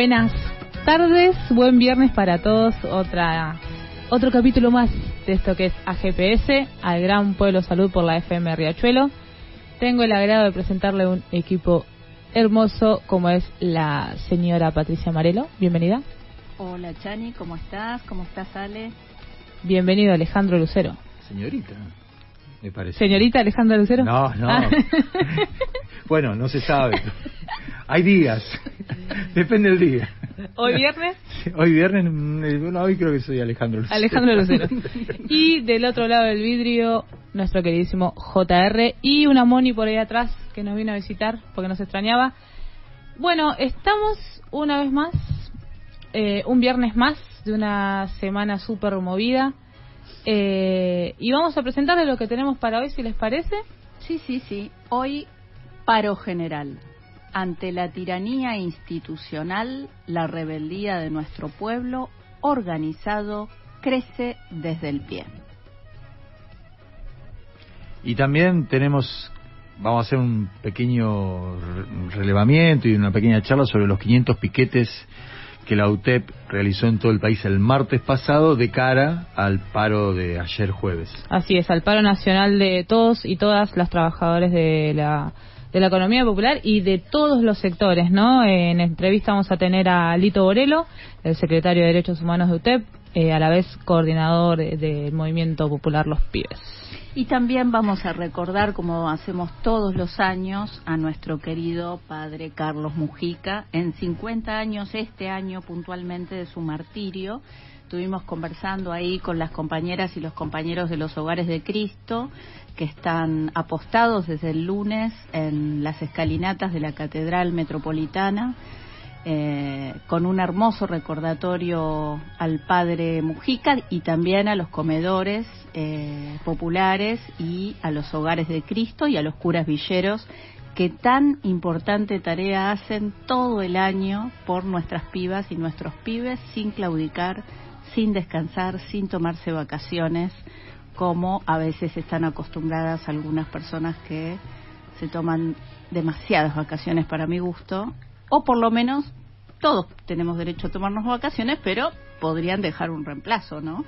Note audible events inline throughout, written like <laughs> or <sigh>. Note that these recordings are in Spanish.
Buenas tardes, buen viernes para todos. Otra otro capítulo más de esto que es AGPS, al Gran Pueblo Salud por la FM Riachuelo. Tengo el agrado de presentarle un equipo hermoso como es la señora Patricia Marelo. Bienvenida. Hola Chani, ¿cómo estás? ¿Cómo estás Ale? Bienvenido Alejandro Lucero. Señorita, me parece. Señorita Alejandro Lucero. No, no. Ah. <laughs> bueno, no se sabe. Hay días. Depende del día. Hoy viernes, Hoy viernes, mm, bueno, hoy creo que soy Alejandro Lucero. Alejandro Lucero. Y del otro lado del vidrio, nuestro queridísimo JR y una Moni por ahí atrás que nos vino a visitar porque nos extrañaba. Bueno, estamos una vez más, eh, un viernes más de una semana súper movida. Eh, y vamos a presentarles lo que tenemos para hoy, si les parece. Sí, sí, sí. Hoy paro general. Ante la tiranía institucional, la rebeldía de nuestro pueblo organizado crece desde el pie. Y también tenemos, vamos a hacer un pequeño re- relevamiento y una pequeña charla sobre los 500 piquetes que la UTEP realizó en todo el país el martes pasado de cara al paro de ayer jueves. Así es, al paro nacional de todos y todas las trabajadores de la, de la economía popular y de todos los sectores, ¿no? En entrevista vamos a tener a Lito Borelo, el secretario de Derechos Humanos de UTEP, eh, a la vez coordinador del Movimiento Popular Los Pibes. Y también vamos a recordar, como hacemos todos los años, a nuestro querido padre Carlos Mujica, en 50 años, este año puntualmente, de su martirio. Estuvimos conversando ahí con las compañeras y los compañeros de los hogares de Cristo, que están apostados desde el lunes en las escalinatas de la Catedral Metropolitana eh, con un hermoso recordatorio al padre Mujica y también a los comedores eh, populares y a los hogares de Cristo y a los curas villeros que tan importante tarea hacen todo el año por nuestras pibas y nuestros pibes sin claudicar, sin descansar, sin tomarse vacaciones, como a veces están acostumbradas algunas personas que se toman demasiadas vacaciones para mi gusto, o por lo menos todos tenemos derecho a tomarnos vacaciones, pero podrían dejar un reemplazo, ¿no?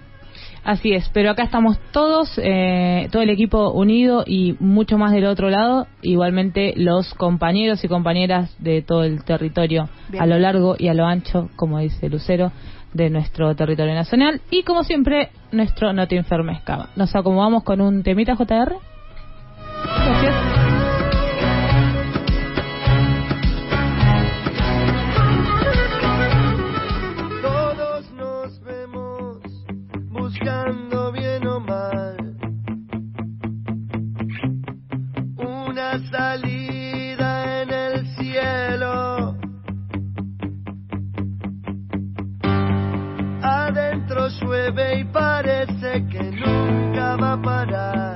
Así es, pero acá estamos todos, eh, todo el equipo unido y mucho más del otro lado, igualmente los compañeros y compañeras de todo el territorio Bien. a lo largo y a lo ancho, como dice Lucero, de nuestro territorio nacional. Y como siempre, nuestro No te enfermes. Nos acomodamos con un temita JR. Gracias. Llueve y parece que nunca va a parar.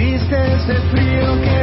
Resistes el frío que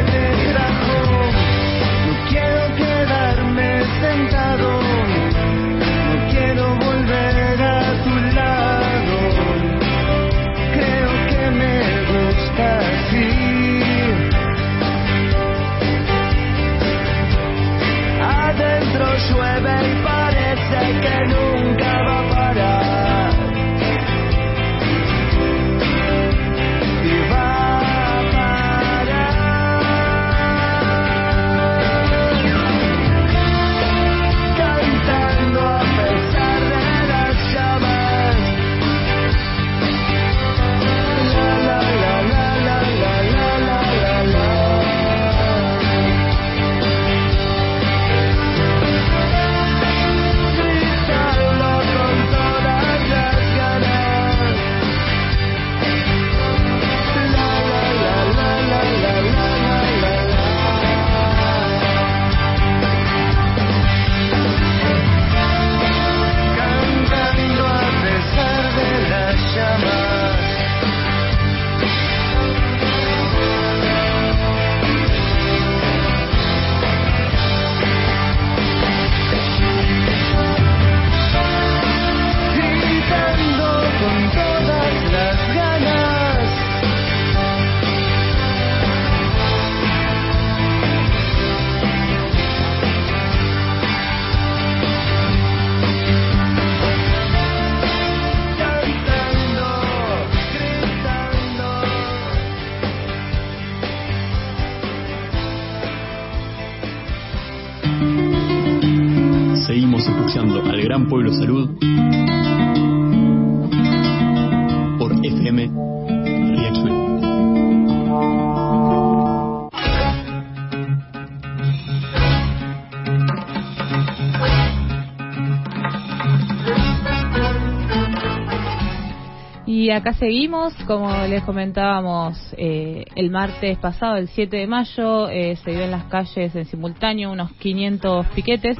Y acá seguimos, como les comentábamos eh, el martes pasado, el 7 de mayo, eh, se dio en las calles en simultáneo unos 500 piquetes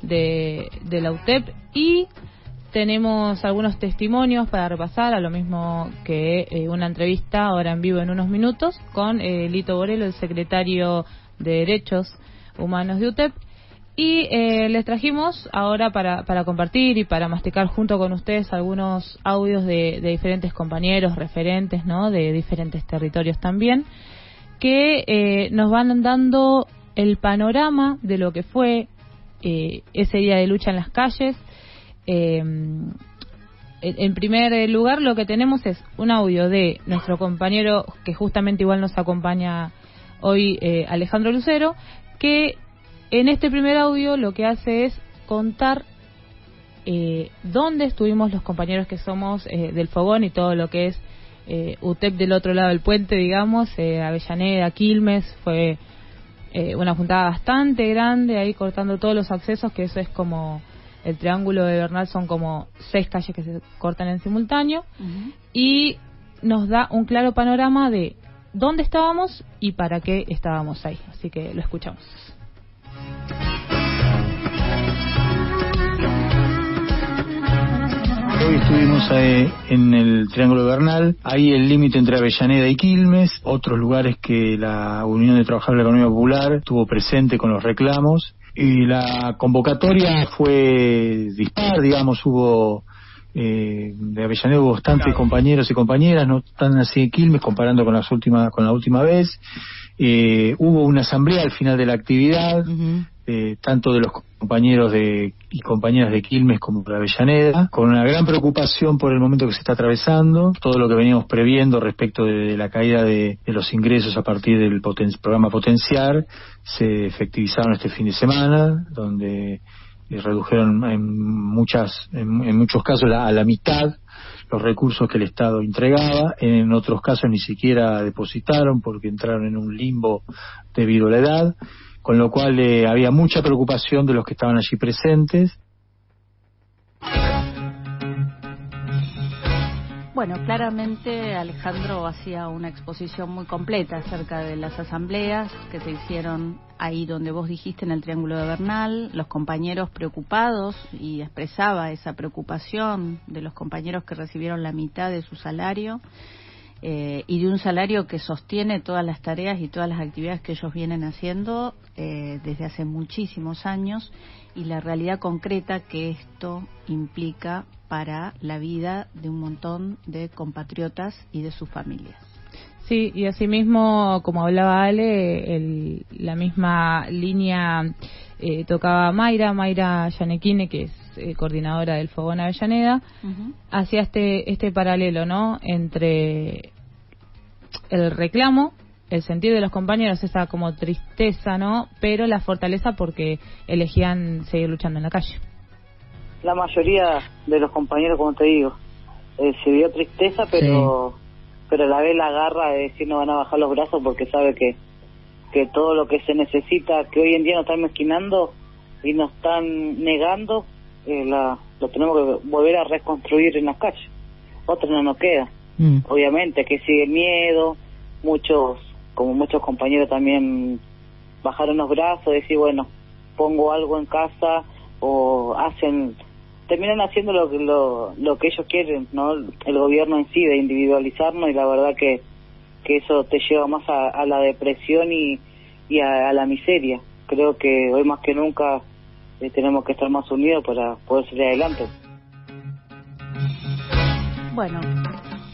de, de la UTEP y tenemos algunos testimonios para repasar, a lo mismo que eh, una entrevista ahora en vivo en unos minutos con eh, Lito Borelo, el secretario de Derechos Humanos de UTEP. Y eh, les trajimos ahora para, para compartir y para masticar junto con ustedes algunos audios de, diferentes compañeros, referentes, ¿no? De diferentes territorios también, que eh, nos van dando el panorama de lo que fue eh, ese día de lucha en las calles. En en primer lugar, lo que tenemos es un audio de nuestro compañero, que justamente igual nos acompaña hoy, eh, Alejandro Lucero, que en este primer audio lo que hace es contar eh, dónde estuvimos los compañeros que somos eh, del Fogón y todo lo que es eh, UTEP del otro lado del puente, digamos, eh, Avellaneda, Quilmes, fue eh, una juntada bastante grande ahí cortando todos los accesos, que eso es como el triángulo de Bernal, son como seis calles que se cortan en simultáneo, y nos da un claro panorama de dónde estábamos y para qué estábamos ahí. Así que lo escuchamos. Hoy estuvimos eh, en el Triángulo Bernal, ahí el límite entre Avellaneda y Quilmes, otros lugares que la Unión de Trabajadores de la Economía Popular estuvo presente con los reclamos. Y la convocatoria fue dispar, digamos, hubo eh, de Avellaneda hubo bastantes compañeros y compañeras, no tan así en Quilmes comparando con las últimas con la última vez. Eh, hubo una asamblea al final de la actividad, eh, tanto de los compañeros de, y compañeras de Quilmes como de Avellaneda, con una gran preocupación por el momento que se está atravesando, todo lo que veníamos previendo respecto de, la caída de, de los ingresos a partir del poten- programa Potenciar, se efectivizaron este fin de semana, donde eh, redujeron en muchas en, en muchos casos la- a la mitad los recursos que el Estado entregaba, en otros casos ni siquiera depositaron porque entraron en un limbo debido a la edad, con lo cual eh, había mucha preocupación de los que estaban allí presentes. Bueno, claramente Alejandro hacía una exposición muy completa acerca de las asambleas que se hicieron ahí donde vos dijiste en el Triángulo de Bernal, los compañeros preocupados y expresaba esa preocupación de los compañeros que recibieron la mitad de su salario eh, y de un salario que sostiene todas las tareas y todas las actividades que ellos vienen haciendo eh, desde hace muchísimos años y la realidad concreta que esto implica para la vida de un montón de compatriotas y de sus familias. Sí, y asimismo, como hablaba Ale, el, la misma línea eh, tocaba Mayra, Mayra Yanequine, que es eh, coordinadora del Fogón Avellaneda, hacía este, este paralelo, ¿no? Entre el reclamo, el sentido de los compañeros, esa como tristeza, ¿no? Pero la fortaleza porque elegían seguir luchando en la calle. La mayoría de los compañeros, como te digo, eh, se vio tristeza, pero pero a la vez la garra de decir no van a bajar los brazos porque sabe que que todo lo que se necesita, que hoy en día nos están mezquinando y nos están negando, eh, la, lo tenemos que volver a reconstruir en las calles. Otra no nos queda. Mm. Obviamente que sigue el miedo, muchos, como muchos compañeros también bajaron los brazos, decir, bueno, pongo algo en casa o hacen, terminan haciendo lo, que- lo, lo que ellos quieren, ¿no? El gobierno en sí, de individualizarnos y la verdad que, que eso te lleva más a, a la depresión y, y a, a la miseria. Creo que hoy más que nunca eh, tenemos que estar más unidos para poder salir adelante. Bueno,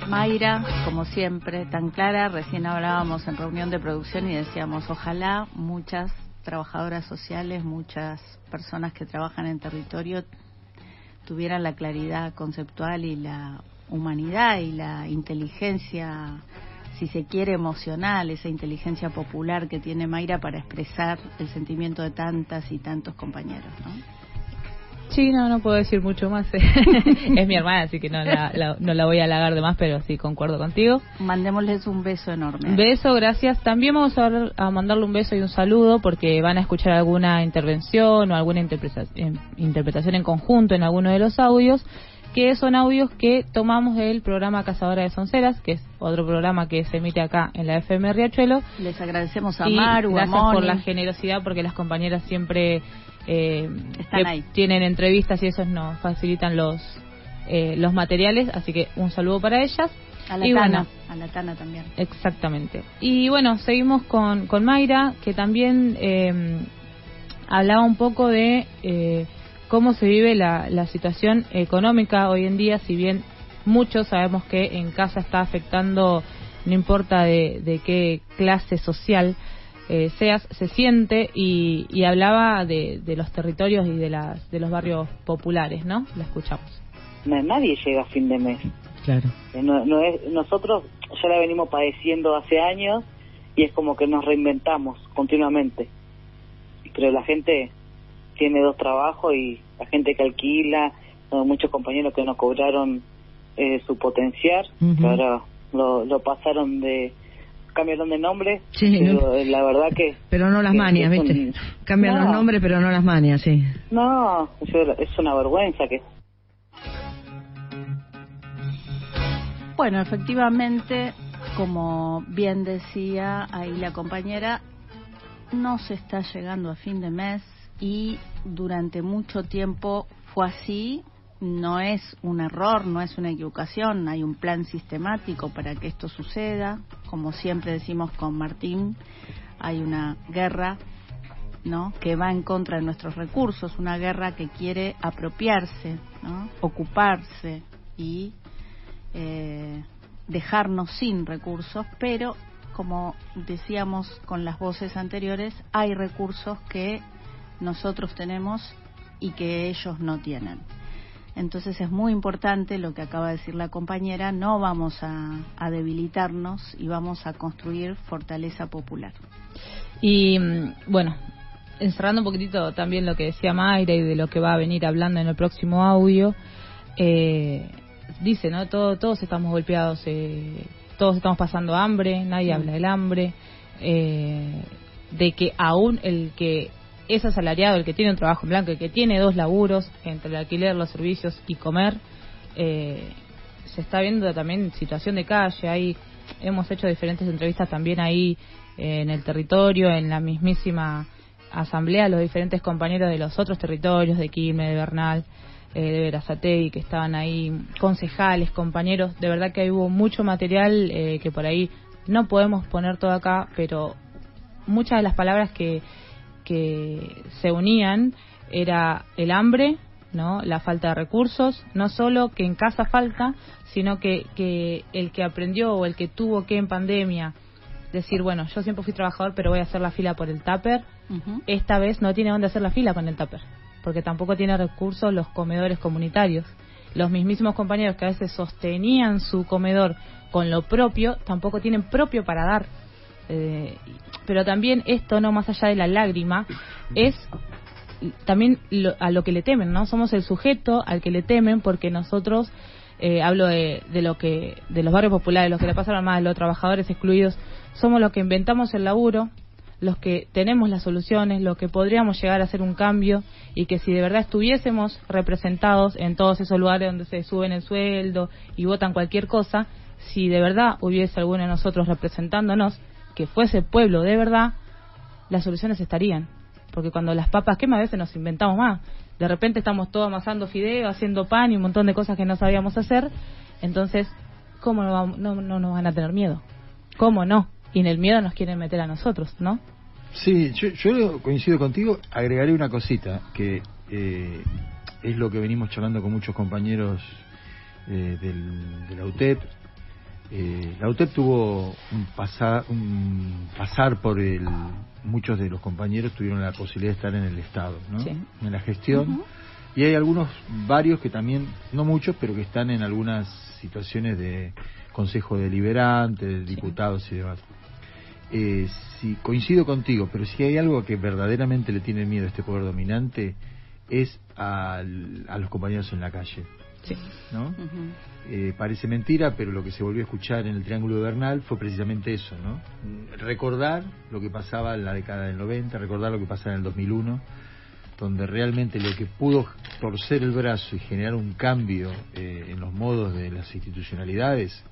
Mayra, como siempre, tan clara, recién hablábamos en reunión de producción y decíamos, ojalá muchas trabajadoras sociales, muchas personas que trabajan en territorio tuvieran la claridad conceptual y la humanidad y la inteligencia, si se quiere, emocional, esa inteligencia popular que tiene Mayra para expresar el sentimiento de tantas y tantos compañeros, ¿no? Sí, no, no puedo decir mucho más. <laughs> es mi hermana, así que no la, la- no la voy a halagar de más, pero sí concuerdo contigo. Mandémosles un beso enorme. Beso, gracias. También vamos a, a mandarle un beso y un saludo porque van a escuchar alguna intervención o alguna interpreta- interpretación en conjunto en alguno de los audios, que son audios que tomamos del programa Cazadora de Sonceras, que es otro programa que se emite acá en la FM Riachuelo. Les agradecemos a Y Maru, a gracias por la generosidad porque las compañeras siempre eh, Están ahí. tienen entrevistas y esos nos facilitan los eh, los materiales, así que un saludo para ellas. A la y Tana, bueno, a la Tana también. Exactamente. Y bueno, seguimos con, con Mayra, que también eh, hablaba un poco de eh, cómo se vive la, la situación económica hoy en día, si bien muchos sabemos que en casa está afectando, no importa de, de qué clase social eh, seas, se siente y, y hablaba de, de los territorios y de, las, de los barrios populares, ¿no? La escuchamos. Na- Nadie llega a fin de mes. Claro. Eh, No, no es, nosotros ya la venimos padeciendo hace años y es como que nos reinventamos continuamente. Pero la gente tiene dos trabajos y la gente que alquila, no, muchos compañeros que no cobraron eh, su que ahora lo, lo pasaron de cambiaron de nombre, Sí, pero ¿no? eh, la verdad que Pero no las manias, un- ¿viste? Cambian No. los nombres, pero no las manias, sí. no, es una vergüenza que Bueno, efectivamente, como bien decía ahí la compañera, no se está llegando a fin de mes y durante mucho tiempo fue así. No es un error, no es una equivocación, hay un plan sistemático para que esto suceda. Como siempre decimos con Martín, hay una guerra ¿no? que va en contra de nuestros recursos, una guerra que quiere apropiarse, ¿no? ocuparse y eh, dejarnos sin recursos, pero como decíamos con las voces anteriores, hay recursos que nosotros tenemos y que ellos no tienen. Entonces es muy importante lo que acaba de decir la compañera, no vamos a, a debilitarnos y vamos a construir fortaleza popular. Y mm, bueno, encerrando un poquitito también lo que decía Mayra y de lo que va a venir hablando en el próximo audio, eh, dice, ¿no? Todo, todos estamos golpeados, eh, todos estamos pasando hambre, nadie habla del hambre, eh, de que aún el que es asalariado, el que tiene un trabajo en blanco, el que tiene dos laburos entre el alquiler, los servicios y comer, eh, se está viendo también situación de calle. Ahí hemos hecho diferentes entrevistas también ahí eh, en el territorio, en la mismísima asamblea, los diferentes compañeros de los otros territorios, de Quilmes, de Bernal, eh, de Verazategui, que estaban ahí, concejales, compañeros. De verdad que ahí hubo mucho material eh, que por ahí no podemos poner todo acá, pero muchas de las palabras que, que se unían era el hambre, ¿no? la falta de recursos, no solo que en casa falta, sino que, que el que aprendió o el que tuvo que en pandemia decir, bueno, yo siempre fui trabajador, pero voy a hacer la fila por el tupper, Ujú. esta vez no tiene dónde hacer la fila con el tupper, porque tampoco tiene recursos los comedores comunitarios. Los mismísimos compañeros que a veces sostenían su comedor con lo propio, tampoco tienen propio para dar. Eh, pero también esto, no más allá de la lágrima, es también lo- a lo que le temen, ¿no? Somos el sujeto al que le temen porque nosotros, eh, hablo de, de lo que, de los barrios populares, los que le pasaron más, los trabajadores excluidos, somos los que inventamos el laburo, los que tenemos las soluciones, los que podríamos llegar a hacer un cambio y que si de verdad estuviésemos representados en todos esos lugares donde se suben el sueldo y votan cualquier cosa, si de verdad hubiese alguno de nosotros representándonos, que fuese pueblo de verdad, las soluciones estarían. Porque cuando las papas queman a veces nos inventamos más. De repente estamos todos amasando fideo, haciendo pan y un montón de cosas que no sabíamos hacer. Entonces, ¿cómo no, no, no nos van a tener miedo? ¿Cómo no? Y en el miedo nos quieren meter a nosotros, ¿no? Sí, yo, yo coincido contigo, agregaré una cosita, que eh, es lo que venimos charlando con muchos compañeros eh, del, de la UTEP. Eh, la UTEP tuvo un pasar, un pasar por el... Muchos de los compañeros tuvieron la posibilidad de estar en el Estado, ¿no? Sí. En la gestión. Y hay algunos, varios que también, no muchos, pero que están en algunas situaciones de consejo deliberante, de diputados y demás. Eh, si coincido contigo, pero si hay algo que verdaderamente le tiene miedo a este poder dominante es al- a los compañeros en la calle, Sí. ¿no? Ujú. Eh, parece mentira, pero lo que se volvió a escuchar en el Triángulo Bernal fue precisamente eso, ¿no? Recordar lo que pasaba en la década del 90, recordar lo que pasaba en el 2001, donde realmente lo que pudo torcer el brazo y generar un cambio eh, en los modos de las institucionalidades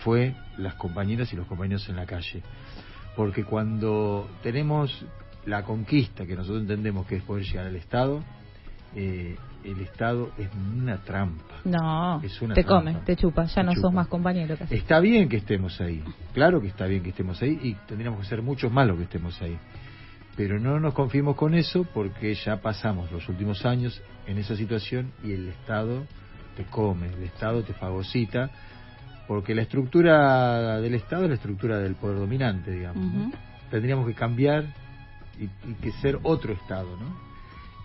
fue las compañeras y los compañeros en la calle. Porque cuando tenemos la conquista que nosotros entendemos que es poder llegar al Estado, eh, el Estado es una trampa. No, Es una te trampa. come, te chupa, ya Te no chupa. sos más compañero casi. Está bien que estemos ahí, claro que está bien que estemos ahí y tendríamos que ser muchos más los que estemos ahí. Pero no nos confiemos con eso porque ya pasamos los últimos años en esa situación y el Estado te come, el Estado te fagocita, porque la estructura del Estado es la estructura del poder dominante, digamos. ¿no? Tendríamos que cambiar y, y que ser otro Estado, ¿no?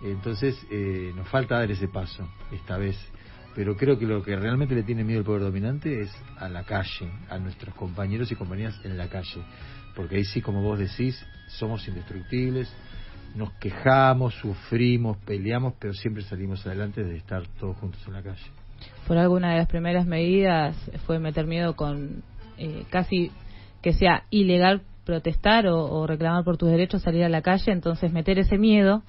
Entonces eh, nos falta dar ese paso esta vez. Pero creo que lo que realmente le tiene miedo el poder dominante es a la calle, a nuestros compañeros y compañeras en la calle. Porque ahí sí, como vos decís, somos indestructibles, nos quejamos, sufrimos, peleamos, pero siempre salimos adelante de estar todos juntos en la calle. Por alguna de las primeras medidas fue meter miedo con eh, casi que sea ilegal protestar o, o reclamar por tus derechos, salir a la calle, entonces meter ese miedo,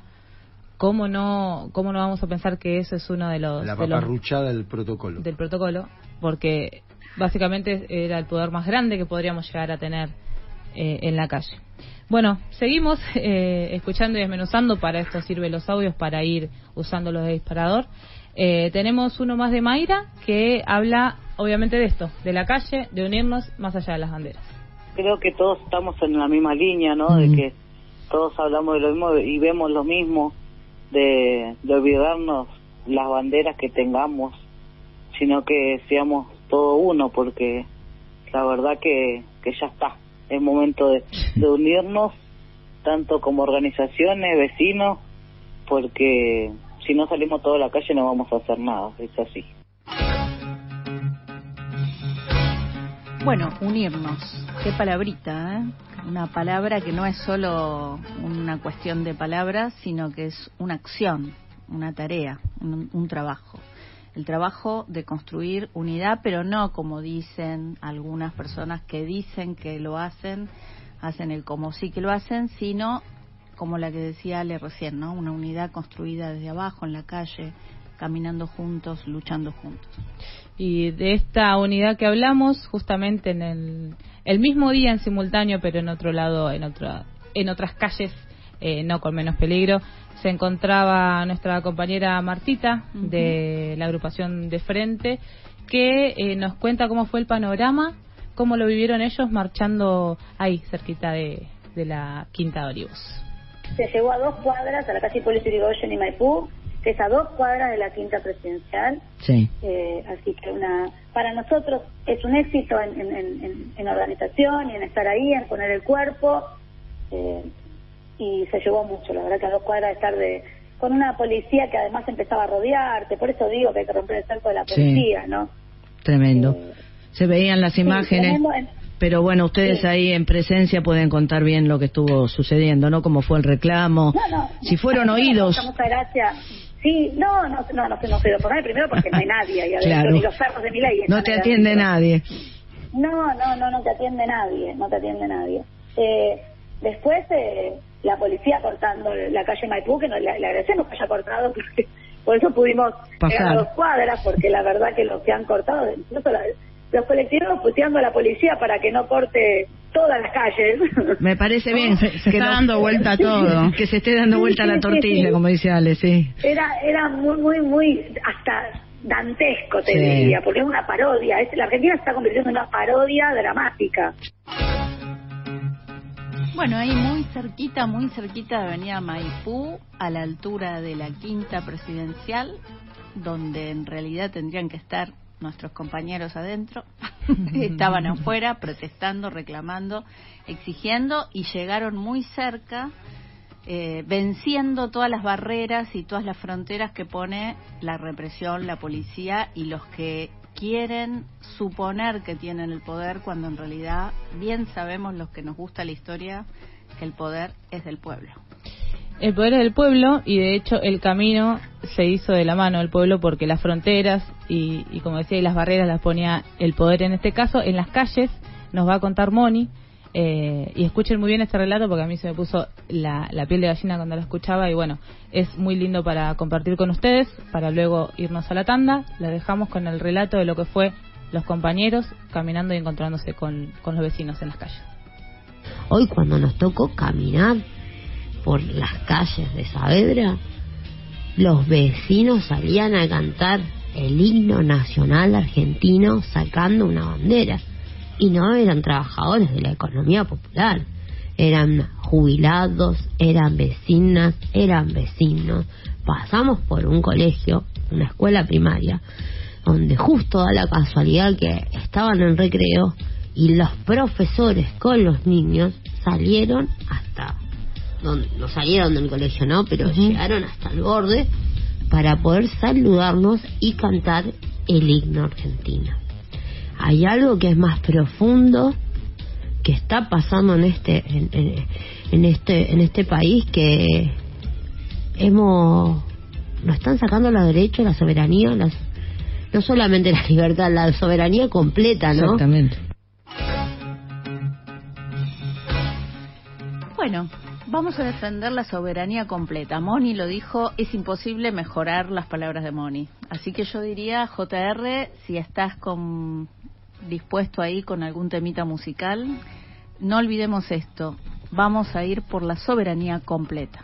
¿cómo no, cómo no vamos a pensar que eso es uno de los, La de los- paparruchada del protocolo. del protocolo? Porque básicamente era el poder más grande que podríamos llegar a tener eh, en la calle. Bueno, seguimos <laughs> eh, escuchando y desmenuzando, para esto sirven los audios, para ir usándolos de disparador. Eh, tenemos uno más de Mayra que habla obviamente de esto, de la calle, de unirnos más allá de las banderas. Creo que todos estamos en la misma línea, ¿no? De que todos hablamos de lo mismo y vemos lo mismo, de, olvidarnos las banderas que tengamos, sino que seamos todo uno, porque la verdad que, que ya está. Es momento de, de unirnos, tanto como organizaciones, vecinos, porque si no salimos todos a la calle no vamos a hacer nada, es así. Bueno, unirnos. Qué palabrita, ¿eh? Una palabra que no es solo una cuestión de palabras, sino que es una acción, una tarea, un, un trabajo. El trabajo de construir unidad, pero no como dicen algunas personas que dicen que lo hacen, hacen el como sí que lo hacen, sino como la que decía Ale recién, ¿no? Una unidad construida desde abajo, en la calle, caminando juntos, luchando juntos. Y de esta unidad que hablamos, justamente en el, el mismo día en simultáneo, pero en otro lado, en otra, en otras calles, eh, no con menos peligro, se encontraba nuestra compañera Martita de la agrupación de Frente, que eh, nos cuenta cómo fue el panorama, cómo lo vivieron ellos marchando ahí, cerquita de, de la Quinta de Olivos. Se llegó a dos cuadras, a la calle Hipólito Yrigoyen y Maipú, que es a dos cuadras de la Quinta Presidencial. Sí. Eh, así que una para nosotros es un éxito en, en, en, en organización y en estar ahí, en poner el cuerpo. Eh, y se llevó mucho, la verdad que a dos cuadras de estar de con una policía que además empezaba a rodearte, por eso digo que hay que romper el cerco de la Sí. policía, ¿no? Tremendo. Eh, Se veían las sí, imágenes, en- pero bueno, ustedes Sí. ahí en presencia pueden contar bien lo que estuvo sucediendo, ¿no? Cómo fue el reclamo, No, no. si fueron oídos. Mucha, mucha gracia. Sí, no, no, no, no, no por nadie, primero porque no hay nadie ahí adentro, ni los perros de mi ley. No te atiende nadie. No, no, no, no te atiende nadie, no te atiende nadie. Eh, después, eh, la policía cortando la calle Maipú, que no, le, le agradecemos que haya cortado, porque por eso pudimos Pasar. llegar a dos cuadras, porque la verdad que los que han cortado, incluso la- los colectivos puteando a la policía para que no corte todas las calles. <laughs> Me parece bien. Se- se que está dando vuelta todo. <laughs> Que se esté dando Sí, vuelta sí, la sí, tortilla, sí. como dice Ale, sí. era era muy muy muy hasta dantesco te Sí. diría porque es una parodia es, la Argentina se está convirtiendo en una parodia dramática Bueno, ahí muy cerquita, muy cerquita de Avenida Maipú, a la altura de la Quinta Presidencial, donde en realidad tendrían que estar nuestros compañeros adentro, <laughs> estaban afuera protestando, reclamando, exigiendo y llegaron muy cerca, eh, venciendo todas las barreras y todas las fronteras que pone la represión, la policía y los que quieren suponer que tienen el poder cuando en realidad bien sabemos los que nos gusta la historia que el poder es del pueblo. El poder es del pueblo y de hecho el camino se hizo de la mano del pueblo porque las fronteras y, y como decía, y las barreras las ponía el poder en este caso. En las calles nos va a contar Moni eh, y escuchen muy bien este relato porque a mí se me puso la, la piel de gallina cuando la escuchaba y bueno, es muy lindo para compartir con ustedes, para luego irnos a la tanda. La dejamos con el relato de lo que fue los compañeros caminando y encontrándose con, con los vecinos en las calles. Hoy cuando nos tocó caminar por las calles de Saavedra, los vecinos salían a cantar el himno nacional argentino sacando una bandera. Y no eran trabajadores de la economía popular, eran jubilados, eran vecinas, eran vecinos. Pasamos por un colegio, una escuela primaria, donde justo da la casualidad que estaban en recreo y los profesores con los niños salieron hasta donde no salieron del colegio no pero llegaron hasta el borde para poder saludarnos y cantar el himno argentino. Hay algo que es más profundo que está pasando en este en, en- en este en este país que hemos nos están sacando los derechos la soberanía las no solamente la libertad la soberanía completa no Exactamente. Bueno, vamos a defender la soberanía completa. Moni lo dijo, es imposible mejorar las palabras de Moni. Así que yo diría, JR, si estás con, dispuesto ahí con algún temita musical, no olvidemos esto. Vamos a ir por la soberanía completa.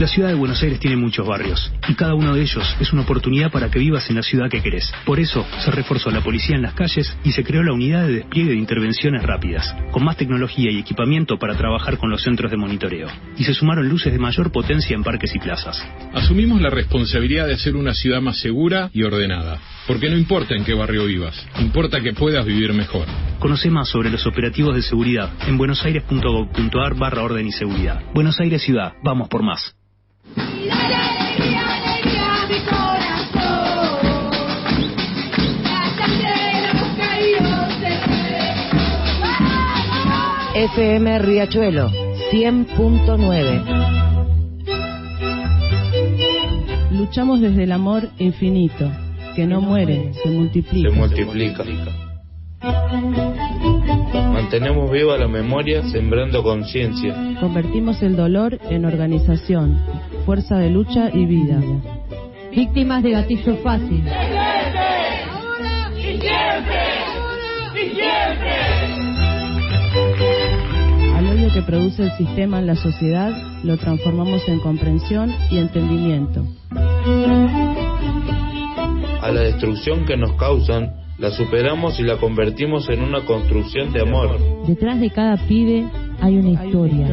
La ciudad de Buenos Aires tiene muchos barrios y cada uno de ellos es una oportunidad para que vivas en la ciudad que querés. Por eso se reforzó la policía en las calles y se creó la unidad de despliegue de intervenciones rápidas, con más tecnología y equipamiento para trabajar con los centros de monitoreo. Y se sumaron luces de mayor potencia en parques y plazas. Asumimos la responsabilidad de hacer una ciudad más segura y ordenada. Porque no importa en qué barrio vivas, importa que puedas vivir mejor. Conoce más sobre los operativos de seguridad en buenosaires.gov.ar barra orden y seguridad. Buenos Aires Ciudad, vamos por más. FM Riachuelo 100.9. Luchamos desde el amor infinito, que no muere, se multiplica. Se multiplica. Mantenemos viva la memoria sembrando conciencia. Convertimos el dolor en organización, fuerza de lucha y vida. Víctimas de gatillo fácil. Al odio que produce el sistema en la sociedad, lo transformamos en comprensión y entendimiento. A la destrucción que nos causan, la superamos y la convertimos en una construcción de amor. Detrás de cada pibe hay una historia.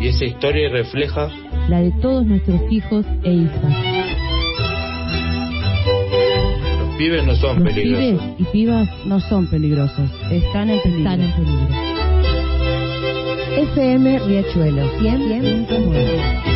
Y esa historia refleja La de todos nuestros hijos e hijas. los pibes no son Los peligrosos. pibes y pibas no son peligrosos, están en peligro. Están en peligro. FM Riachuelo 100.9.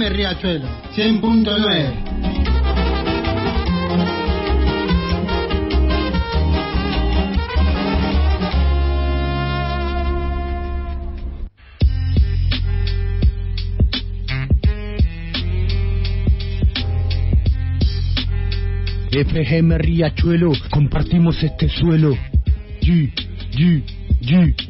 FM Riachuelo 100.9 FGM Riachuelo, compartimos este suelo. G, G, G.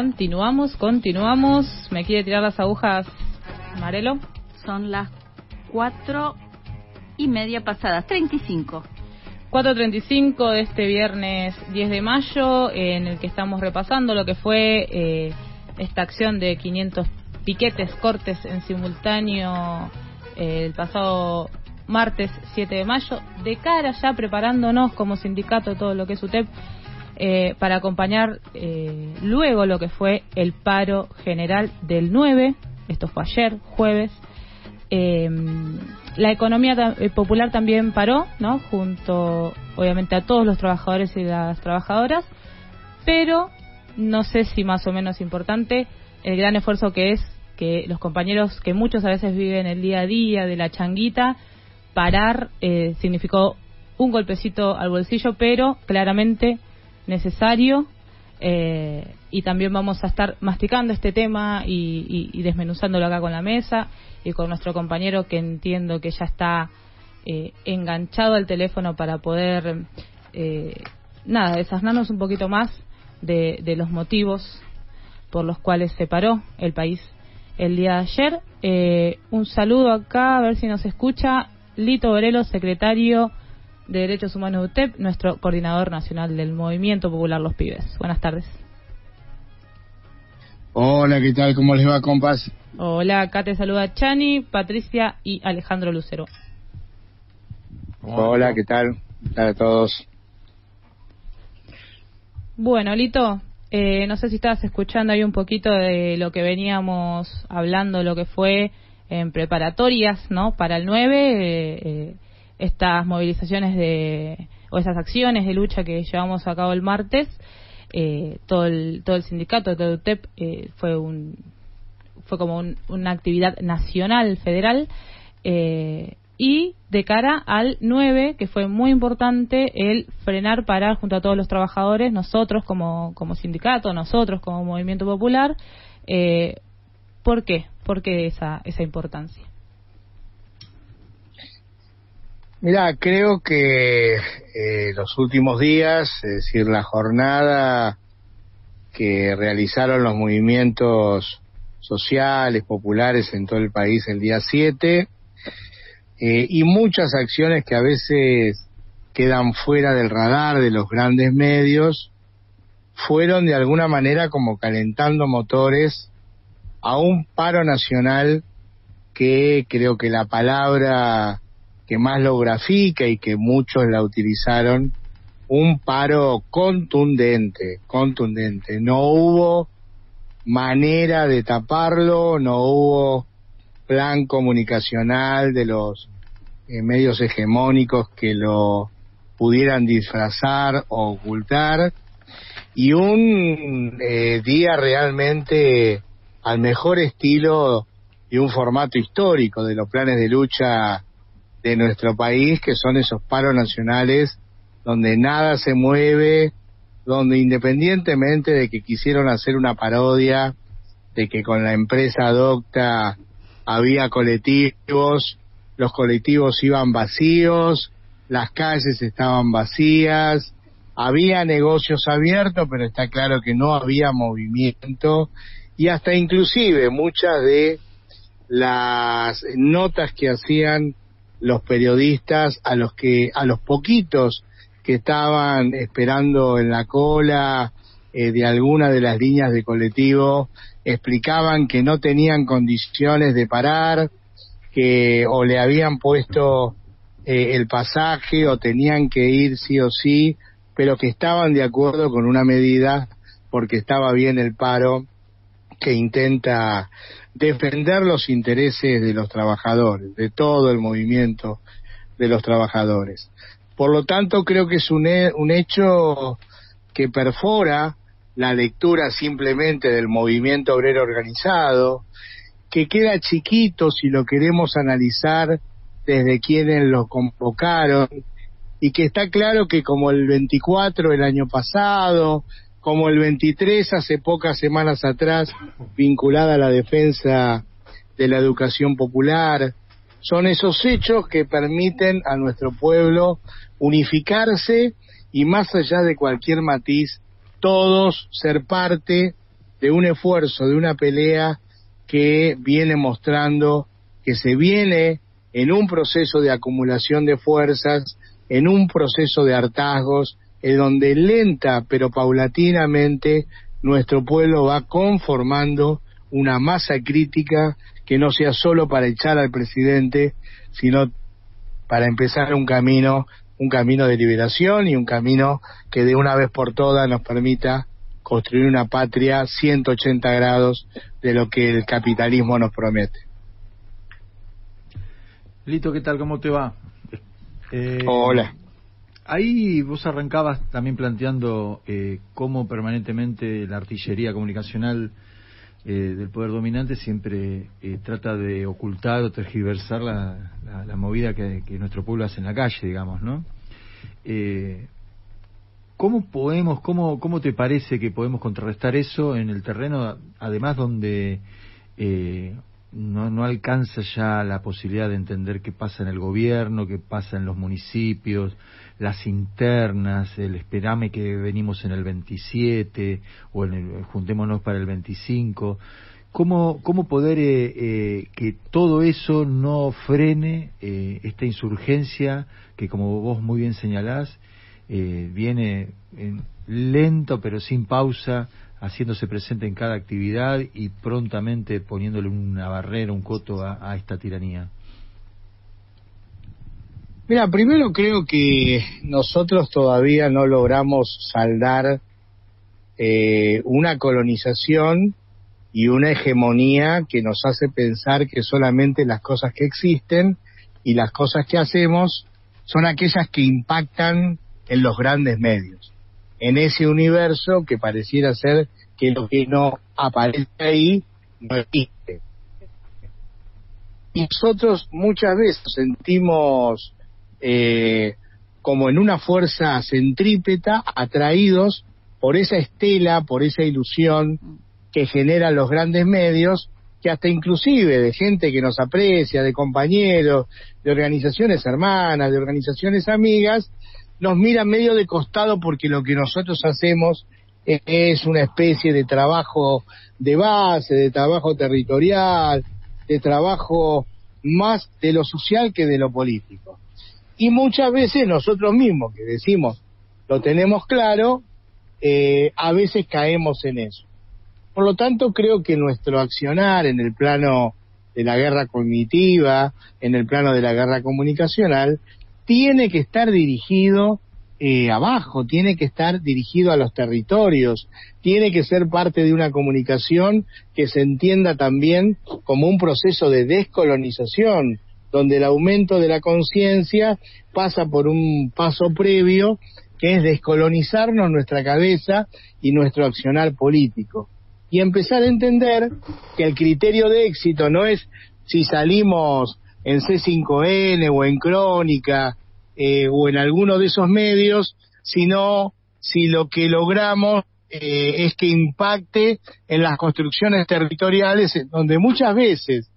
Continuamos, continuamos. ¿Me quiere tirar las agujas, Marelo? Son las cuatro y media pasadas, 35. 4.35 de este viernes 10 de mayo, en el que estamos repasando lo que fue eh, esta acción de 500 piquetes, cortes en simultáneo eh, el pasado martes 7 de mayo, de cara ya preparándonos como sindicato, todo lo que es UTEP, eh, para acompañar eh, luego lo que fue el paro general del 9, esto fue ayer, jueves. Eh, la economía eh, popular también paró, ¿no? Junto, obviamente, a todos los trabajadores y las trabajadoras, pero no sé si más o menos importante el gran esfuerzo que es que los compañeros que muchos a veces viven el día a día de la changuita, parar eh, significó un golpecito al bolsillo, pero claramente necesario. eh, y también vamos a estar masticando este tema y, y- y desmenuzándolo acá con la mesa y con nuestro compañero que entiendo que ya está eh, enganchado al teléfono para poder, eh, nada, desasnarnos un poquito más de, de los motivos por los cuales se paró el país el día de ayer. Eh, un saludo acá, a ver si nos escucha. Lito Borelo, secretario de Derechos Humanos de UTEP, nuestro coordinador nacional del Movimiento Popular Los Pibes. Buenas tardes. Hola, ¿qué tal? ¿Cómo les va, compas? Hola, acá te saluda Chani, Patricia y Alejandro Lucero. Hola, ¿qué tal? ¿Qué tal a todos? Bueno, Lito, eh, no sé si estabas escuchando ahí un poquito de lo que veníamos hablando, lo que fue en preparatorias, ¿no? Para el 9, eh, eh, estas movilizaciones de, o esas acciones de lucha que llevamos a cabo el martes. eh, todo el todo el sindicato de UTEP eh, fue un fue como un- una actividad nacional federal eh, y de cara al 9 que fue muy importante el frenar parar junto a todos los trabajadores nosotros como como sindicato nosotros como movimiento popular eh, ¿por qué? ¿por qué esa esa importancia? Mira, creo que eh, los últimos días, es decir, la jornada que realizaron los movimientos sociales, populares en todo el país el día 7, eh, y muchas acciones que a veces quedan fuera del radar de los grandes medios, fueron de alguna manera como calentando motores a un paro nacional que creo que la palabra que más lo grafica y que muchos la utilizaron, un paro contundente, contundente. No hubo manera de taparlo, no hubo plan comunicacional de los eh, medios hegemónicos que lo pudieran disfrazar o ocultar y un eh, día realmente al mejor estilo y un formato histórico de los planes de lucha de nuestro país, que son esos paros nacionales donde nada se mueve, donde independientemente de que quisieron hacer una parodia, de que con la empresa Docta había colectivos, los colectivos iban vacíos, las calles estaban vacías, había negocios abiertos, pero está claro que no había movimiento. Y hasta inclusive muchas de las notas que hacían los periodistas a los que a los poquitos que estaban esperando en la cola eh, de alguna de las líneas de colectivo explicaban que no tenían condiciones de parar que o le habían puesto eh, el pasaje o tenían que ir sí o sí pero que estaban de acuerdo con una medida porque estaba bien el paro que intenta defender los intereses de los trabajadores, de todo el movimiento de los trabajadores. Por lo tanto, creo que es un, un hecho que perfora la lectura simplemente del movimiento obrero organizado, que queda chiquito si lo queremos analizar desde quienes lo convocaron, y que está claro que como el 24 el año pasado, como el 23 hace pocas semanas atrás, vinculada a la defensa de la educación popular, son esos hechos que permiten a nuestro pueblo unificarse y más allá de cualquier matiz, todos ser parte de un esfuerzo, de una pelea que viene mostrando que se viene en un proceso de acumulación de fuerzas, en un proceso de hartazgos, en donde lenta pero paulatinamente nuestro pueblo va conformando una masa crítica que no sea solo para echar al presidente, sino para empezar un camino, un camino de liberación y un camino que de una vez por todas nos permita construir una patria 180 grados de lo que el capitalismo nos promete. Lito, ¿qué tal? ¿Cómo te va? Eh, Hola. Ahí vos arrancabas también planteando eh, cómo permanentemente la artillería comunicacional eh, del poder dominante siempre eh, trata de ocultar o tergiversar la, la- la movida que, nuestro pueblo hace en la calle, digamos, ¿no? Eh, ¿Cómo podemos, cómo, cómo te parece que podemos contrarrestar eso en el terreno, además donde no, no alcanza ya la posibilidad de entender qué pasa en el gobierno, qué pasa en los municipios, las internas, el esperame que venimos en el 27 o en el juntémonos para el 25? ¿Cómo, cómo poder eh, eh, que todo eso no frene eh, esta insurgencia que, como vos muy bien señalás, eh, viene en- lento pero sin pausa, haciéndose presente en cada actividad y prontamente poniéndole una barrera, un coto a, a esta tiranía? Mira, primero creo que nosotros todavía no logramos saldar eh, una colonización y una hegemonía que nos hace pensar que solamente las cosas que existen y las cosas que hacemos son aquellas que impactan en los grandes medios. en ese universo que pareciera ser que lo que no aparece ahí no existe. Y nosotros muchas veces sentimos eh, como en una fuerza centrípeta atraídos por esa estela, por esa ilusión que generan los grandes medios, que hasta inclusive de gente que nos aprecia, de compañeros, de organizaciones hermanas, de organizaciones amigas, nos miran medio de costado porque lo que nosotros hacemos es una especie de trabajo de base, de trabajo territorial, de trabajo más de lo social que de lo político. Y muchas veces nosotros mismos que decimos lo tenemos claro, eh, a veces caemos en eso. Por lo tanto, creo que nuestro accionar en el plano de la guerra cognitiva, en el plano de la guerra comunicacional, tiene que estar dirigido eh, abajo, tiene que estar dirigido a los territorios, tiene que ser parte de una comunicación que se entienda también como un proceso de descolonización, donde el aumento de la conciencia pasa por un paso previo que es descolonizarnos nuestra cabeza y nuestro accionar político. Y empezar a entender que el criterio de éxito no es si salimos en C5N o en Crónica eh, o en alguno de esos medios, sino si lo que logramos eh, es que impacte en las construcciones territoriales, donde muchas veces,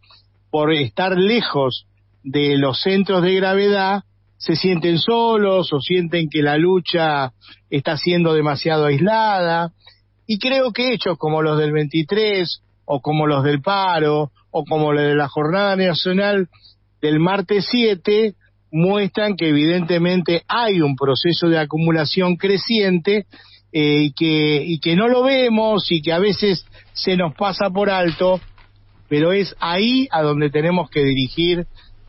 por estar lejos de los centros de gravedad, se sienten solos o sienten que la lucha está siendo demasiado aislada. Y creo que hechos como los del 23 o como los del paro o como los de la Jornada Nacional del martes 7 muestran que evidentemente hay un proceso de acumulación creciente eh, y, que, y que no lo vemos y que a veces se nos pasa por alto, pero es ahí a donde tenemos que dirigir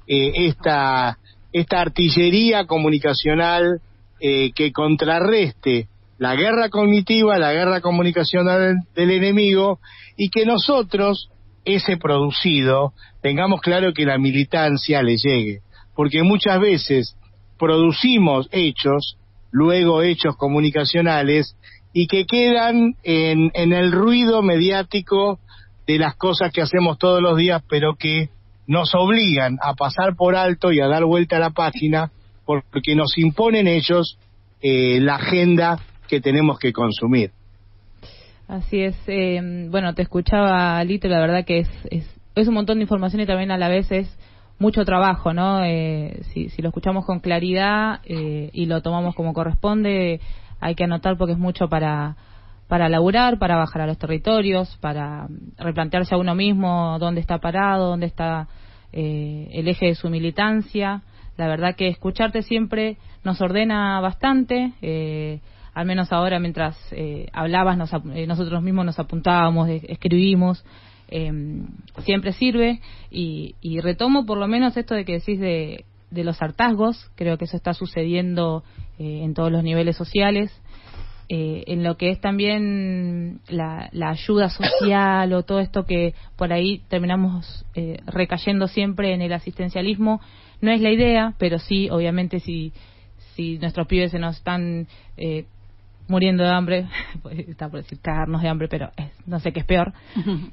eh, esta, esta artillería comunicacional eh, que contrarreste la guerra cognitiva, la guerra comunicacional del enemigo y que nosotros, ese producido, tengamos claro que la militancia le llegue. Porque muchas veces producimos hechos, luego hechos comunicacionales, y que quedan en, en el ruido mediático de las cosas que hacemos todos los días, pero que nos obligan a pasar por alto y a dar vuelta a la página porque nos imponen ellos eh, la agenda que tenemos que consumir. Así es. Eh, bueno, te escuchaba, Lito, la verdad que es, es, es, un montón de información y también a la vez es mucho trabajo, ¿no? Eh, si, si, lo escuchamos con claridad eh, y lo tomamos como corresponde, hay que anotar porque es mucho para para laburar, para bajar a los territorios, para replantearse a uno mismo dónde está parado, dónde está eh, el eje de su militancia. La verdad que escucharte siempre nos ordena bastante. Eh, al menos ahora mientras eh, hablabas nos, eh, nosotros mismos nos apuntábamos, escribimos, eh, siempre sirve y, y, retomo por lo menos esto de que decís de, de los hartazgos, creo que eso está sucediendo eh, en todos los niveles sociales, eh, en lo que es también la, la, ayuda social o todo esto que por ahí terminamos eh, recayendo siempre en el asistencialismo, no es la idea, pero sí, obviamente, si, si nuestros pibes se nos están eh, muriendo de hambre, <laughs> pues, está por decir cagarnos de hambre, pero es, no sé qué es peor,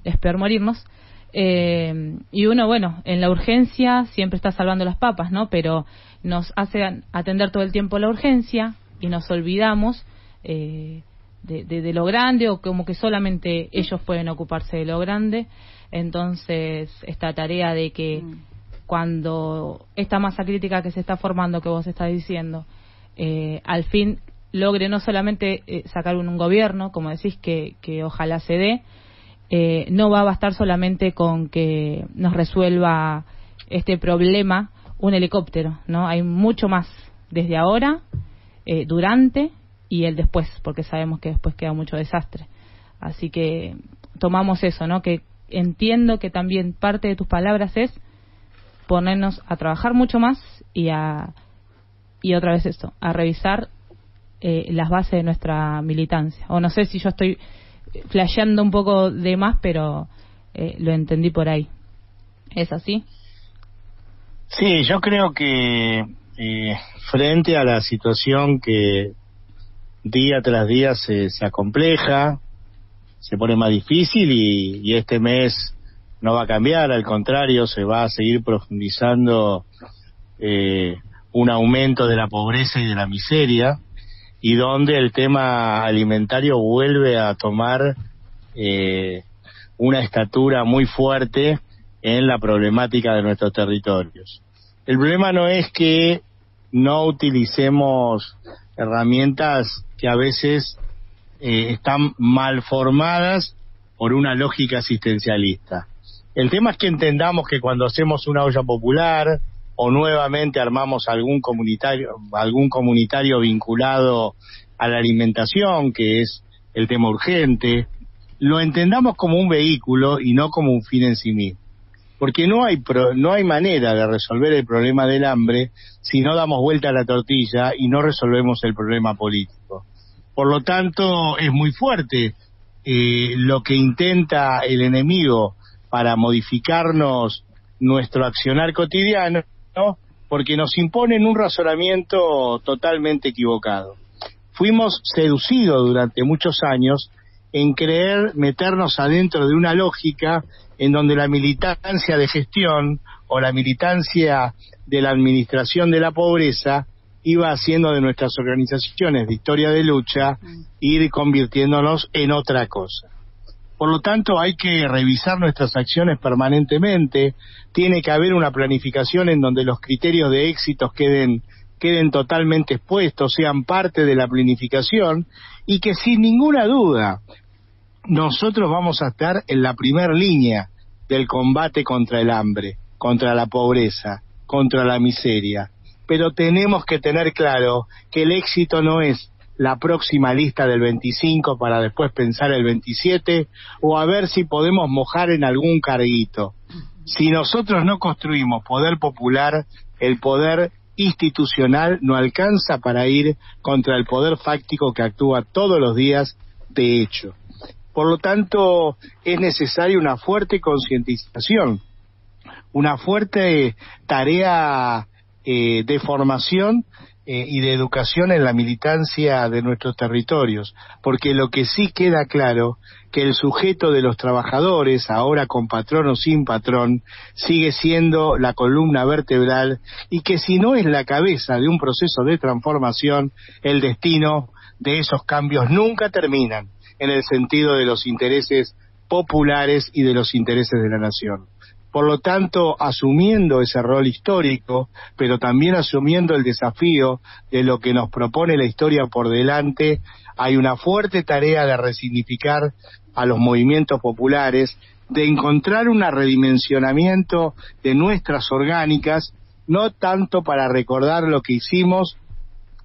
es peor morirnos. Eh, y uno, bueno, en la urgencia siempre está salvando las papas, ¿no? Pero nos hace atender todo el tiempo la urgencia y nos olvidamos eh, de, de, de, lo grande o como que solamente ellos pueden ocuparse de lo grande. Entonces, esta tarea de que mm. cuando esta masa crítica que se está formando, que vos estás diciendo, eh, al fin logre no solamente eh, sacar un, un, gobierno, como decís, que, que ojalá se dé, eh, no va a bastar solamente con que nos resuelva este problema un helicóptero, ¿no? Hay mucho más desde ahora, eh, durante y el después, porque sabemos que después queda mucho desastre. Así que tomamos eso, ¿no? Que entiendo que también parte de tus palabras es ponernos a trabajar mucho más y a y otra vez esto, a revisar eh, las bases de nuestra militancia. O no sé si yo estoy flasheando un poco de más, pero eh, lo entendí por ahí. ¿Es así? Sí, yo creo que eh, frente a la situación que día tras día se, se acompleja, se pone más difícil y, este mes no va a cambiar, al contrario, se va a seguir profundizando eh, un aumento de la pobreza y de la miseria y donde el tema alimentario vuelve a tomar eh, una estatura muy fuerte en la problemática de nuestros territorios. El problema no es que no utilicemos herramientas que a veces eh, están mal formadas por una lógica asistencialista. El tema es que entendamos que cuando hacemos una olla popular o nuevamente armamos algún comunitario, algún comunitario vinculado a la alimentación, que es el tema urgente, lo entendamos como un vehículo y no como un fin en sí mismo. Porque no hay, pro, no hay manera de resolver el problema del hambre si no damos vuelta a la tortilla y no resolvemos el problema político. Por lo tanto, es muy fuerte eh, lo que intenta el enemigo para modificarnos nuestro accionar cotidiano, ¿no? porque nos imponen un razonamiento totalmente equivocado. Fuimos seducidos durante muchos años en creer meternos adentro de una lógica en donde la militancia de gestión o la militancia de la administración de la pobreza iba haciendo de nuestras organizaciones de historia de lucha ir convirtiéndonos en otra cosa. Por lo tanto, hay que revisar nuestras acciones permanentemente, tiene que haber una planificación en donde los criterios de éxitos queden queden totalmente expuestos, sean parte de la planificación y que sin ninguna duda nosotros vamos a estar en la primera línea del combate contra el hambre, contra la pobreza, contra la miseria. Pero tenemos que tener claro que el éxito no es la próxima lista del 25 para después pensar el 27 o a ver si podemos mojar en algún carguito. Si nosotros no construimos poder popular, el poder institucional no alcanza para ir contra el poder fáctico que actúa todos los días de hecho. Por lo tanto, es necesaria una fuerte concientización, una fuerte tarea eh, de formación eh, y de educación en la militancia de nuestros territorios, porque lo que sí queda claro que el sujeto de los trabajadores, ahora con patrón o sin patrón, sigue siendo la columna vertebral y que si no es la cabeza de un proceso de transformación, el destino de esos cambios nunca terminan en el sentido de los intereses populares y de los intereses de la nación. Por lo tanto, asumiendo ese rol histórico, pero también asumiendo el desafío de lo que nos propone la historia por delante, hay una fuerte tarea de resignificar a los movimientos populares, de encontrar un redimensionamiento de nuestras orgánicas, no tanto para recordar lo que hicimos,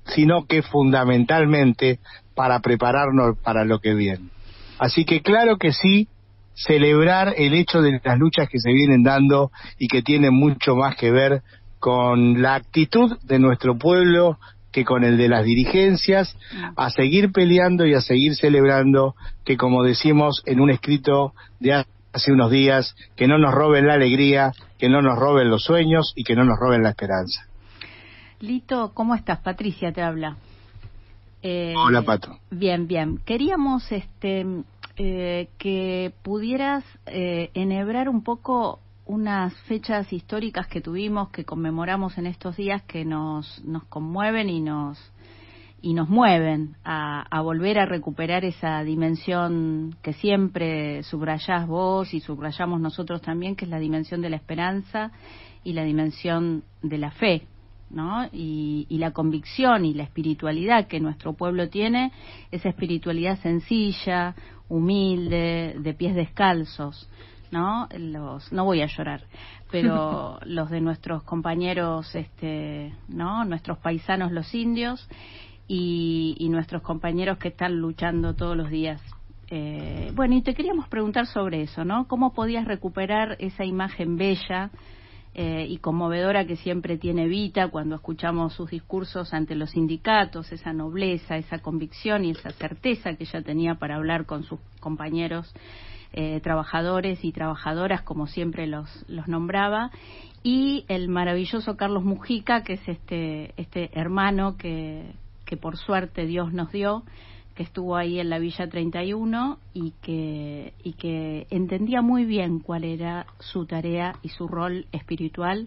sino que fundamentalmente para prepararnos para lo que viene. Así que claro que sí, celebrar el hecho de las luchas que se vienen dando y que tienen mucho más que ver con la actitud de nuestro pueblo que con el de las dirigencias, a seguir peleando y a seguir celebrando que, como decimos en un escrito de hace unos días, que no nos roben la alegría, que no nos roben los sueños y que no nos roben la esperanza. Lito, ¿cómo estás? Patricia te habla. Eh, Hola, Pato. Bien, bien. Queríamos este, eh, que pudieras eh, enhebrar un poco unas fechas históricas que tuvimos, que conmemoramos en estos días, que nos, nos conmueven y nos, y nos mueven a, a, volver a recuperar esa dimensión que siempre subrayás vos y subrayamos nosotros también, que es la dimensión de la esperanza y la dimensión de la fe, ¿no? Y, y, la convicción y la espiritualidad que nuestro pueblo tiene, esa espiritualidad sencilla, humilde, de pies descalzos, ¿no? Los, no voy a llorar, pero <laughs> los de nuestros compañeros, este, ¿no? Nuestros paisanos los indios y, y nuestros compañeros que están luchando todos los días eh, bueno, y te queríamos preguntar sobre eso, ¿no? ¿Cómo podías recuperar esa imagen bella eh, y conmovedora que siempre tiene Vita cuando escuchamos sus discursos ante los sindicatos, esa nobleza, esa convicción y esa certeza que ella tenía para hablar con sus compañeros eh, trabajadores y trabajadoras, como siempre los, los nombraba, y el maravilloso Carlos Mujica, que es este, este hermano que, que por suerte Dios nos dio, que estuvo ahí en la Villa 31 y que, y que entendía muy bien cuál era su tarea y su rol espiritual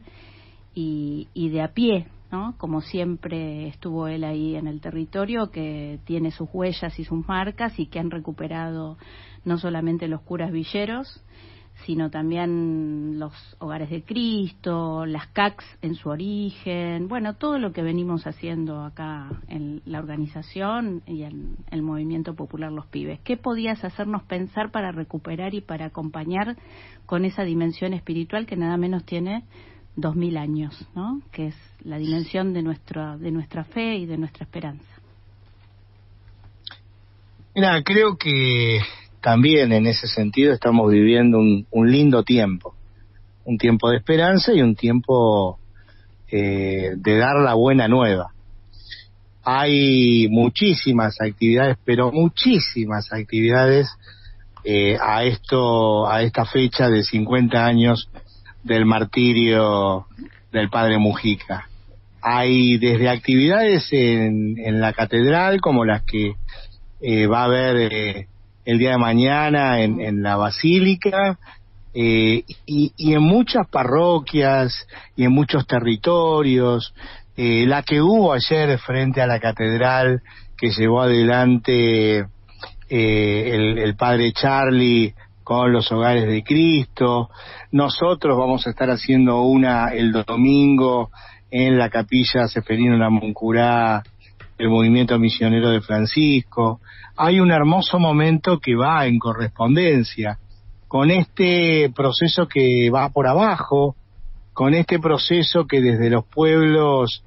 y, y de a pie, ¿no? Como siempre estuvo él ahí en el territorio, que tiene sus huellas y sus marcas y que han recuperado no solamente los curas villeros, sino también los hogares de Cristo, las CACs en su origen, bueno, todo lo que venimos haciendo acá en la organización y en el movimiento popular Los Pibes. ¿Qué podías hacernos pensar para recuperar y para acompañar con esa dimensión espiritual que nada menos tiene dos mil años, ¿no? Que es la dimensión de nuestra de nuestra fe y de nuestra esperanza. Mira, creo que también en ese sentido estamos viviendo un, un lindo tiempo, un tiempo de esperanza y un tiempo eh, de dar la buena nueva. Hay muchísimas actividades, pero muchísimas actividades eh, a esto, a esta fecha de 50 años del martirio del padre Mujica. Hay desde actividades en, en la catedral como las que eh, va a haber el día de mañana en, en la basílica eh, y, y, en muchas parroquias y en muchos territorios. Eh, la que hubo ayer frente a la catedral que llevó adelante eh, el, el padre Charlie con los hogares de Cristo. Nosotros vamos a estar haciendo una el domingo en la capilla Seferino Namuncurá el movimiento misionero de Francisco. Hay un hermoso momento que va en correspondencia con este proceso que va por abajo, con este proceso que desde los pueblos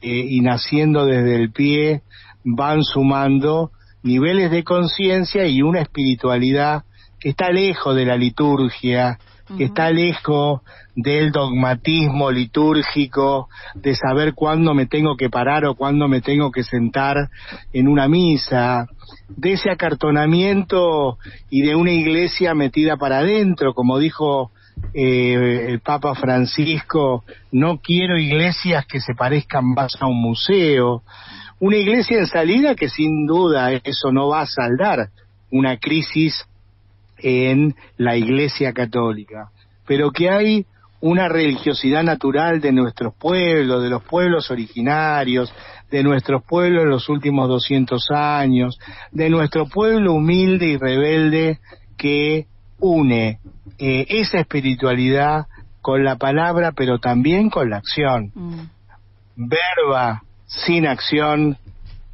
eh, y naciendo desde el pie van sumando niveles de conciencia y una espiritualidad que está lejos de la liturgia, que está lejos del dogmatismo litúrgico, de saber cuándo me tengo que parar o cuándo me tengo que sentar en una misa, de ese acartonamiento y de una iglesia metida para adentro, como dijo eh, el Papa Francisco, no quiero iglesias que se parezcan más a un museo, una iglesia en salida que sin duda eso no va a saldar. Una crisis en la Iglesia Católica, pero que hay una religiosidad natural de nuestros pueblos, de los pueblos originarios, de nuestros pueblos en los últimos 200 años, de nuestro pueblo humilde y rebelde que une eh, esa espiritualidad con la palabra, pero también con la acción. Mm. Verba sin acción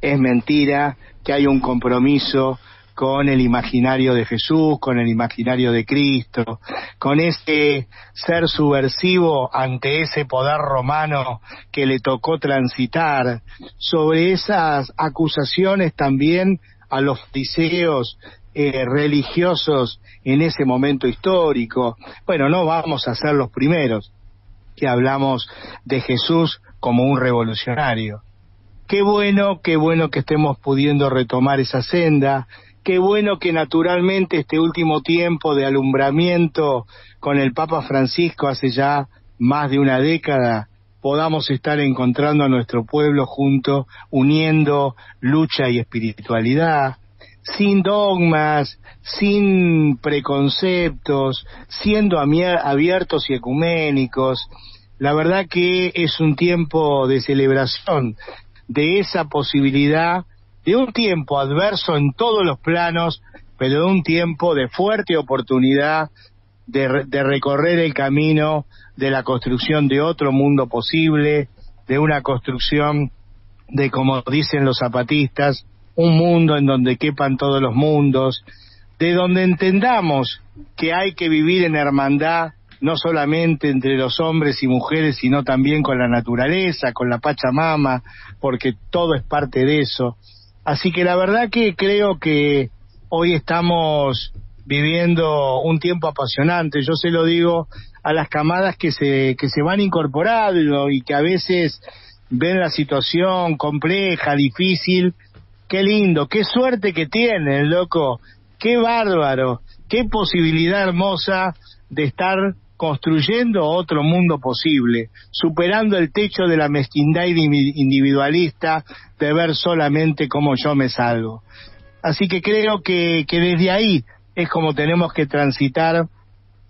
es mentira, que hay un compromiso con el imaginario de Jesús, con el imaginario de Cristo, con ese ser subversivo ante ese poder romano que le tocó transitar, sobre esas acusaciones también a los fariseos eh, religiosos en ese momento histórico. Bueno, no vamos a ser los primeros que hablamos de Jesús como un revolucionario. Qué bueno, qué bueno que estemos pudiendo retomar esa senda, Qué bueno que naturalmente este último tiempo de alumbramiento con el Papa Francisco hace ya más de una década podamos estar encontrando a nuestro pueblo junto, uniendo lucha y espiritualidad, sin dogmas, sin preconceptos, siendo abiertos y ecuménicos. La verdad que es un tiempo de celebración de esa posibilidad de un tiempo adverso en todos los planos, pero de un tiempo de fuerte oportunidad de, recorrer el camino de la construcción de otro mundo posible, de una construcción de, como dicen los zapatistas, un mundo en donde quepan todos los mundos, de donde entendamos que hay que vivir en hermandad no solamente entre los hombres y mujeres, sino también con la naturaleza, con la Pachamama, porque todo es parte de eso. Así que la verdad que creo que hoy estamos viviendo un tiempo apasionante. Yo se lo digo a las camadas que se, que se van incorporando y que a veces ven la situación compleja, difícil. Qué lindo, qué suerte que tienen, loco. Qué bárbaro, qué posibilidad hermosa de estar construyendo otro mundo posible, superando el techo de la mezquindad individualista de ver solamente cómo yo me salgo. Así que creo que, que desde ahí es como tenemos que transitar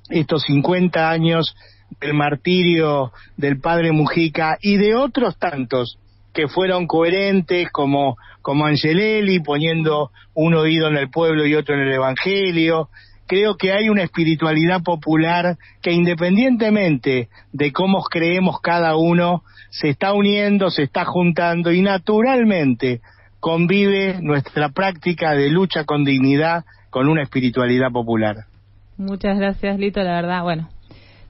estos 50 años del martirio del padre Mujica y de otros tantos que fueron coherentes como, como Angelelli, poniendo un oído en el pueblo y otro en el Evangelio. Creo que hay una espiritualidad popular que independientemente de cómo creemos cada uno, se está uniendo, se está juntando y naturalmente convive nuestra práctica de lucha con dignidad con una espiritualidad popular. Muchas gracias, Lito, la verdad, bueno,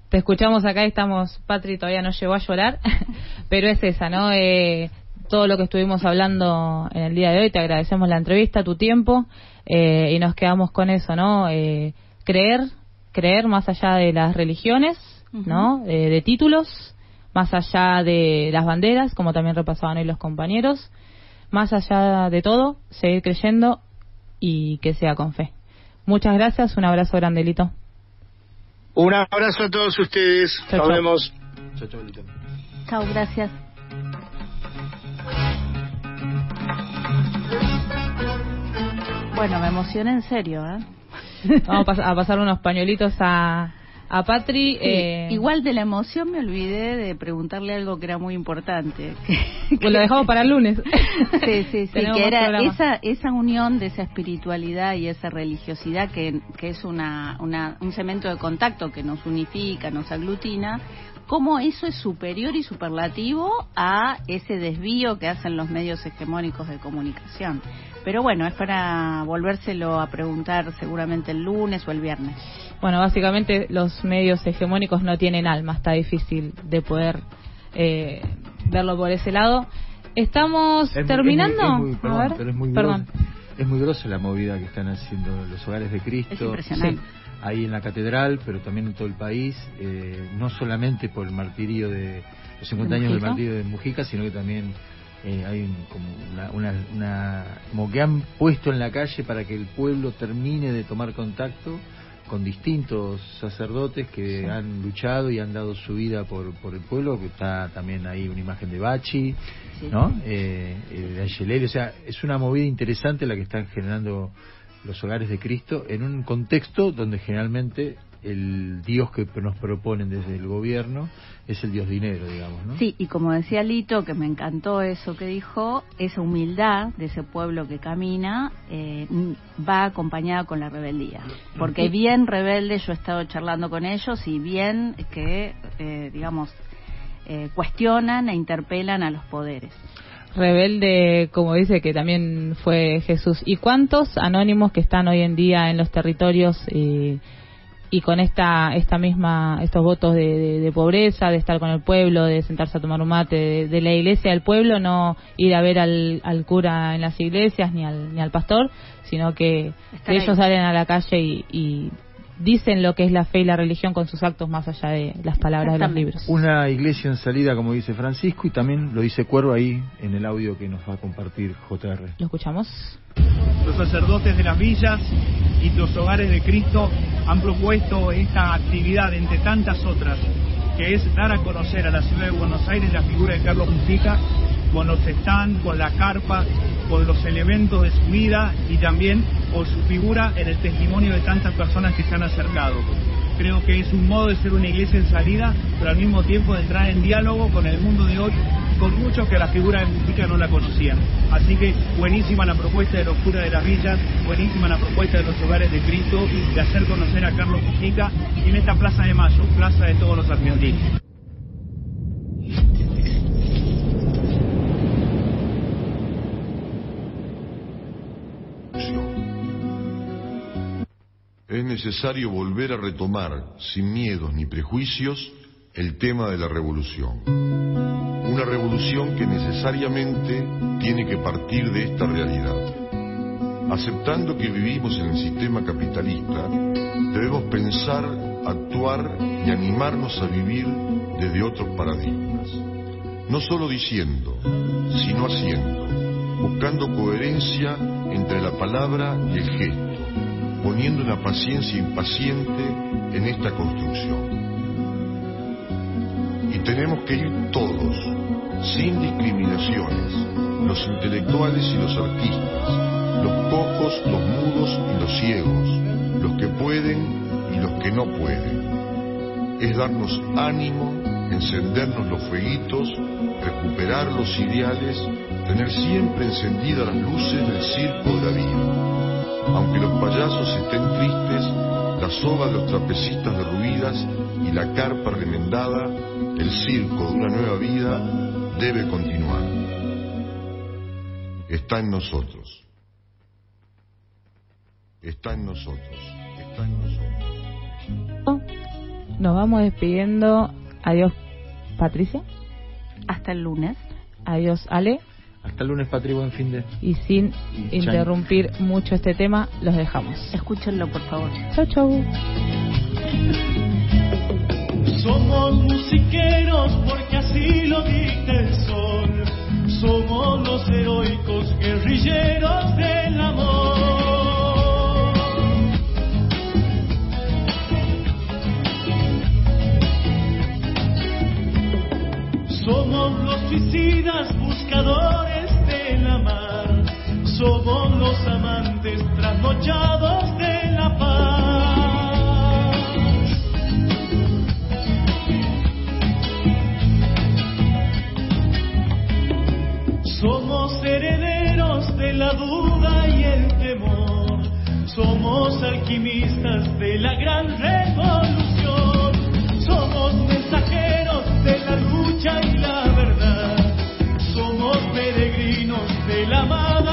te escuchamos acá y estamos, Patri todavía no llegó a llorar, <laughs> pero es esa, ¿no? Eh, todo lo que estuvimos hablando en el día de hoy, te agradecemos la entrevista, tu tiempo, eh, y nos quedamos con eso, ¿no? Eh, creer, creer más allá de las religiones, ¿no? de títulos, más allá de las banderas, como también repasaban hoy los compañeros, más allá de todo, seguir creyendo y que sea con fe. Muchas gracias, un abrazo grande, Lito. Un abrazo a todos ustedes. Nos vemos. Chao, chao, Chao, gracias. Bueno, me emocioné en serio, ¿eh? <laughs> Vamos a pasar unos pañuelitos a, a Patri. Eh... Igual de la emoción me olvidé de preguntarle algo que era muy importante. <laughs> Pues lo dejamos para el lunes. <laughs> sí, sí, sí, que era esa, esa unión de esa espiritualidad y esa religiosidad que, que es una, una, un cemento de contacto que nos unifica, nos aglutina, cómo eso es superior y superlativo a ese desvío que hacen los medios hegemónicos de comunicación. Pero bueno, es para volvérselo a preguntar seguramente el lunes o el viernes. Bueno, básicamente los medios hegemónicos no tienen alma, está difícil de poder eh, verlo por ese lado. Estamos terminando. Es muy, perdón, pero es muy perdón. es muy grosa la movida que están haciendo los hogares de Cristo. Es impresionante. Ahí en la catedral, pero también en todo el país, eh, no solamente por el martirio de los 50 años del martirio de Mujica, sino que también eh, hay como una, una, como que han puesto en la calle para que el pueblo termine de tomar contacto con distintos sacerdotes que han luchado y han dado su vida por, por el pueblo, que está también ahí una imagen de Bachi, ¿no? Eh, eh, de Angelelli, o sea, es una movida interesante la que están generando los hogares de Cristo en un contexto donde generalmente el Dios que nos proponen desde el gobierno es el Dios dinero, digamos, ¿no? Sí, y como decía Lito, que me encantó eso que dijo, esa humildad de ese pueblo que camina eh, va acompañada con la rebeldía. Porque bien rebelde yo he estado charlando con ellos y bien que, eh, digamos, eh, cuestionan e interpelan a los poderes rebelde, como dice que también fue Jesús. ¿Y cuántos anónimos que están hoy en día en los territorios eh, y con esta esta misma estos votos de, pobreza de estar con el pueblo de sentarse a tomar un mate de, la iglesia del pueblo no ir a ver al, al, cura en las iglesias ni al ni al pastor sino que, ellos salen a la calle y, dicen lo que es la fe y la religión con sus actos más allá de las palabras de los libros. Una iglesia en salida, como dice Francisco, y también lo dice Cuervo ahí en el audio que nos va a compartir JR. ¿Lo escuchamos? Los sacerdotes de las villas y los hogares de Cristo han propuesto esta actividad, entre tantas otras, que es dar a conocer a la ciudad de Buenos Aires la figura de Carlos Mujica con los stands, con la carpa, con los elementos de su vida y también con su figura en el testimonio de tantas personas que se han acercado. Creo que es un modo de ser una iglesia en salida, pero al mismo tiempo de entrar en diálogo con el mundo de hoy con muchos que la figura de Mujica no la conocían. Así que buenísima la propuesta de los curas de las villas, buenísima la propuesta de los hogares de Cristo, de hacer conocer a Carlos Mujica en esta Plaza de Mayo, Plaza de todos los argentinos. Es necesario volver a retomar, sin miedos ni prejuicios, el tema de la revolución una revolución que necesariamente tiene que partir de esta realidad. Aceptando que vivimos en el sistema capitalista, debemos pensar, actuar y animarnos a vivir desde otros paradigmas. No solo diciendo, sino haciendo, buscando coherencia entre la palabra y el gesto, poniendo una paciencia impaciente en esta construcción. tenemos que ir todos, sin discriminaciones, los intelectuales y los artistas, los cojos, los mudos y los ciegos, los que pueden y los que no pueden. Es darnos ánimo, encendernos los fueguitos, recuperar los ideales, tener siempre encendidas las luces del circo de la vida. Aunque los payasos estén tristes, la soga de los trapecistas derruidas y la carpa remendada, el circo de una nueva vida debe continuar. Está en nosotros. Está en nosotros. Está en nosotros. Nos vamos despidiendo. Adiós, Patricia. Hasta el lunes. Adiós, Ale. Hasta el lunes, Patri, buen fin de. Y sin Y interrumpir mucho este tema, los dejamos. Escúchenlo, por favor. Chau, chau. Somos musiqueros porque así lo dicta el sol. Somos los heroicos guerrilleros del amor. Somos los suicidas buscadores somos los amantes trasnochados de la paz. Somos herederos de la duda y el temor, somos alquimistas de la gran revolución, somos mensajeros de la lucha y la verdad, somos peregrinos de la amada.